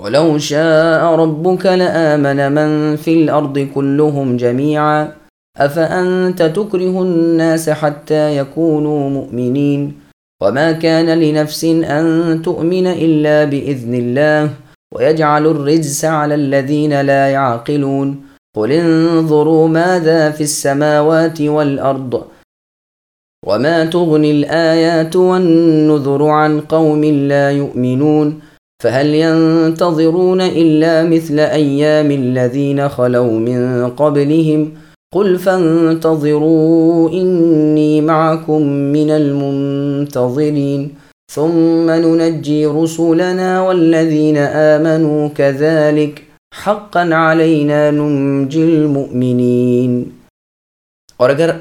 ولو شاء ربك لآمن من في الأرض كلهم جميعا. أفأنت تكره الناس حتى يكونوا مؤمنين؟ وما كان لنفس أن تؤمن إلا بإذن الله. ويجعل الرجس على الذين لا يعقلون. قل انظروا ماذا في السماوات والأرض. وما تغني الآيات والنذر عن قوم لا يؤمنون. فهل ينتظرون إلا مثل أيام الذين خلوا من قبلهم؟ قل فانتظروا إني معكم من المنتظرين. ثم ننجي رسلنا والذين آمنوا كذلك. حقا علينا ننجي المؤمنين. اور اگر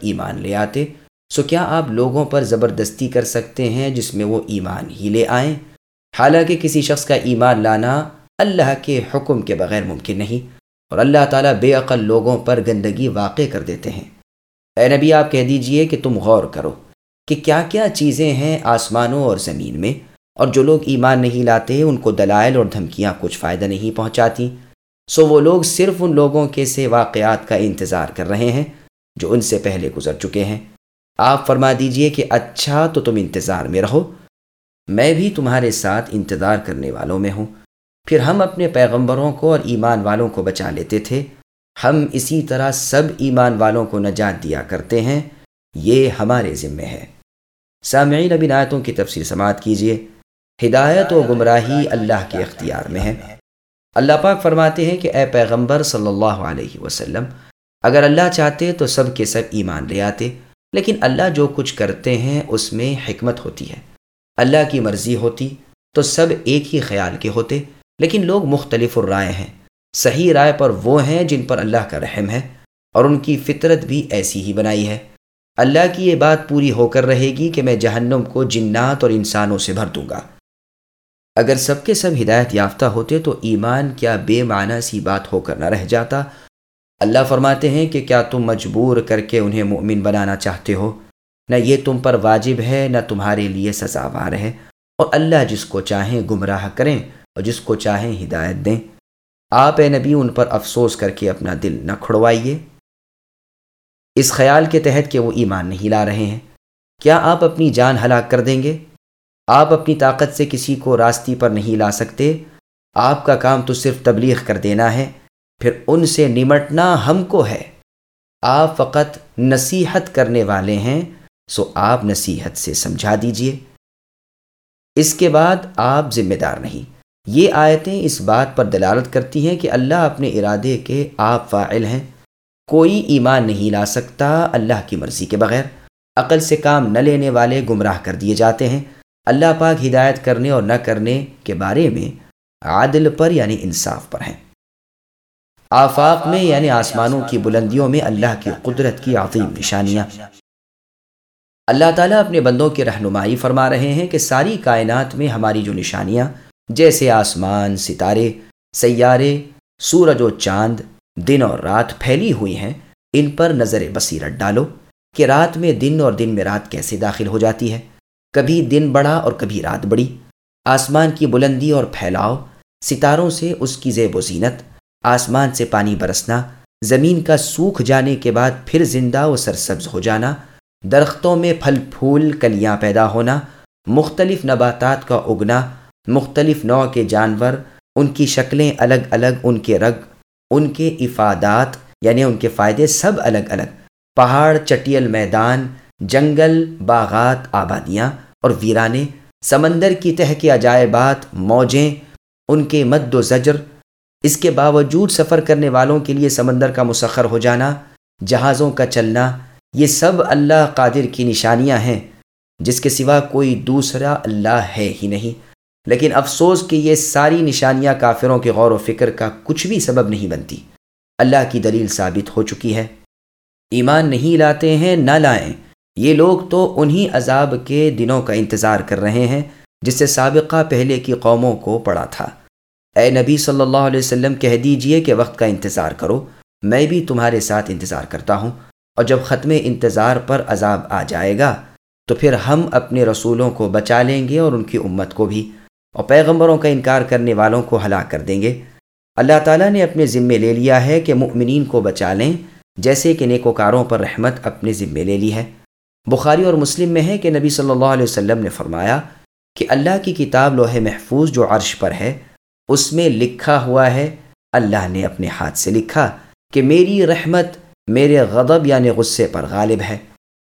ایمان لے آتے سو کیا آپ لوگوں پر زبردستی کر سکتے ہیں جس میں وہ ایمان ہی لے آئیں؟ حالانکہ کسی شخص کا ایمان لانا اللہ کے حکم کے بغیر ممکن نہیں، اور اللہ تعالیٰ بے عقل لوگوں پر گندگی واقع کر دیتے ہیں۔ اے نبی، آپ کہہ دیجیے کہ تم غور کرو کہ کیا کیا چیزیں ہیں آسمانوں اور زمین میں، اور جو لوگ ایمان نہیں لاتے ان کو دلائل اور دھمکیاں کچھ فائدہ نہیں پہنچاتی۔ سو وہ لوگ صرف ان لوگوں کے سے واقعات کا انتظار کر رہے ہیں جو ان سے پہلے گزر چکے ہیں۔ آپ فرما دیجیے کہ اچھا تو تم انتظار میں رہو۔ میں بھی تمہارے ساتھ انتظار کرنے والوں میں ہوں۔ پھر ہم اپنے پیغمبروں کو اور ایمان والوں کو بچا لیتے تھے۔ ہم اسی طرح سب ایمان والوں کو نجات دیا کرتے ہیں۔ یہ ہمارے ذمے ہے۔ سامعین ابن آیتوں کی تفصیل سماعت کیجیے ہدایت و گمراہی اللہ کے اختیار میں ہے۔ اللہ پاک فرماتے ہیں کہ اے پیغمبر صلی اللہ علیہ وسلم، اگر اللہ چاہتے تو سب کے سب ایمان لے آتے۔ لیکن اللہ جو کچھ کرتے ہیں اس میں حکمت ہوتی ہے۔ اللہ کی مرضی ہوتی تو سب ایک ہی خیال کے ہوتے، لیکن لوگ مختلف رائے ہیں۔ صحیح رائے پر وہ ہیں جن پر اللہ کا رحم ہے، اور ان کی فطرت بھی ایسی ہی بنائی ہے۔ اللہ کی یہ بات پوری ہو کر رہے گی کہ میں جہنم کو جنات اور انسانوں سے بھر دوں گا۔ اگر سب کے سب ہدایت یافتہ ہوتے تو ایمان کیا بے معنی سی بات ہو کر نہ رہ جاتا اللہ فرماتے ہیں کہ کیا تم مجبور کر کے انہیں مومن بنانا چاہتے ہو؟ نہ یہ تم پر واجب ہے، نہ تمہارے لیے سزاوار ہے۔ اور اللہ جس کو چاہیں گمراہ کریں اور جس کو چاہیں ہدایت دیں۔ آپ اے نبی، ان پر افسوس کر کے اپنا دل نہ کھڑوائیے۔ اس خیال کے تحت کہ وہ ایمان نہیں لا رہے ہیں۔ کیا آپ اپنی جان ہلاک کر دیں گے؟ آپ اپنی طاقت سے کسی کو راستی پر نہیں لا سکتے۔ آپ کا کام تو صرف تبلیغ کر دینا ہے۔ پھر ان سے نمٹنا ہم کو ہے۔ آپ فقط نصیحت کرنے والے ہیں، سو آپ نصیحت سے سمجھا دیجیے۔ اس کے بعد آپ ذمہ دار نہیں۔ یہ آیتیں اس بات پر دلالت کرتی ہیں کہ اللہ اپنے ارادے کے آپ فاعل ہیں۔ کوئی ایمان نہیں لا سکتا اللہ کی مرضی کے بغیر۔ عقل سے کام نہ لینے والے گمراہ کر دیے جاتے ہیں۔ اللہ پاک ہدایت کرنے اور نہ کرنے کے بارے میں عادل پر یعنی انصاف پر ہیں۔ آفاق میں یعنی آسمانوں کی بلندیوں میں اللہ کی قدرت کی عظیم نشانیاں۔ اللہ تعالیٰ اپنے بندوں کی رہنمائی فرما رہے ہیں کہ ساری کائنات میں ہماری جو نشانیاں، جیسے آسمان، ستارے، سیارے، سورج و چاند، دن اور رات پھیلی ہوئی ہیں، ان پر نظر بصیرت ڈالو کہ رات میں دن اور دن میں رات کیسے داخل ہو جاتی ہے۔ کبھی دن بڑا اور کبھی رات بڑی۔ آسمان کی بلندی اور پھیلاؤ، ستاروں سے اس کی زیب و زینت آسمان سے پانی برسنا، زمین کا سوکھ جانے کے بعد پھر زندہ و سرسبز ہو جانا، درختوں میں پھل پھول، کلیاں پیدا ہونا، مختلف نباتات کا اگنا، مختلف نوع کے جانور، ان کی شکلیں الگ الگ، ان کے رگ، ان کے افادات یعنی ان کے فائدے سب الگ الگ۔ پہاڑ، چٹیل میدان، جنگل، باغات، آبادیاں اور ویرانے، سمندر کی تہ کے عجائبات، موجیں، ان کے مد و زجر اس کے باوجود سفر کرنے والوں کے لیے سمندر کا مسخر ہو جانا، جہازوں کا چلنا، یہ سب اللہ قادر کی نشانیاں ہیں، جس کے سوا کوئی دوسرا اللہ ہے ہی نہیں۔ لیکن افسوس کہ یہ ساری نشانیاں کافروں کے غور و فکر کا کچھ بھی سبب نہیں بنتی۔ اللہ کی دلیل ثابت ہو چکی ہے۔ ایمان نہیں لاتے ہیں، نہ لائیں۔ یہ لوگ تو انہی عذاب کے دنوں کا انتظار کر رہے ہیں، جس سے سابقہ پہلے کی قوموں کو پڑا تھا۔ اے نبی صلی اللہ علیہ وسلم، کہہ دیجیے کہ وقت کا انتظار کرو۔ میں بھی تمہارے ساتھ انتظار کرتا ہوں۔ اور جب ختم انتظار پر عذاب آ جائے گا، تو پھر ہم اپنے رسولوں کو بچا لیں گے اور ان کی امت کو بھی۔ اور پیغمبروں کا انکار کرنے والوں کو ہلاک کر دیں گے۔ اللہ تعالیٰ نے اپنے ذمے لے لیا ہے کہ مؤمنین کو بچا لیں، جیسے کہ نیکوکاروں پر رحمت اپنے ذمے لے لی ہے۔ بخاری اور مسلم میں ہے کہ نبی صلی اللہ علیہ وسلم نے فرمایا کہ اللہ کی کتاب لوح محفوظ جو عرش پر ہے اس میں لکھا ہوا ہے، اللہ نے اپنے ہاتھ سے لکھا کہ میری رحمت میرے غضب یعنی غصے پر غالب ہے۔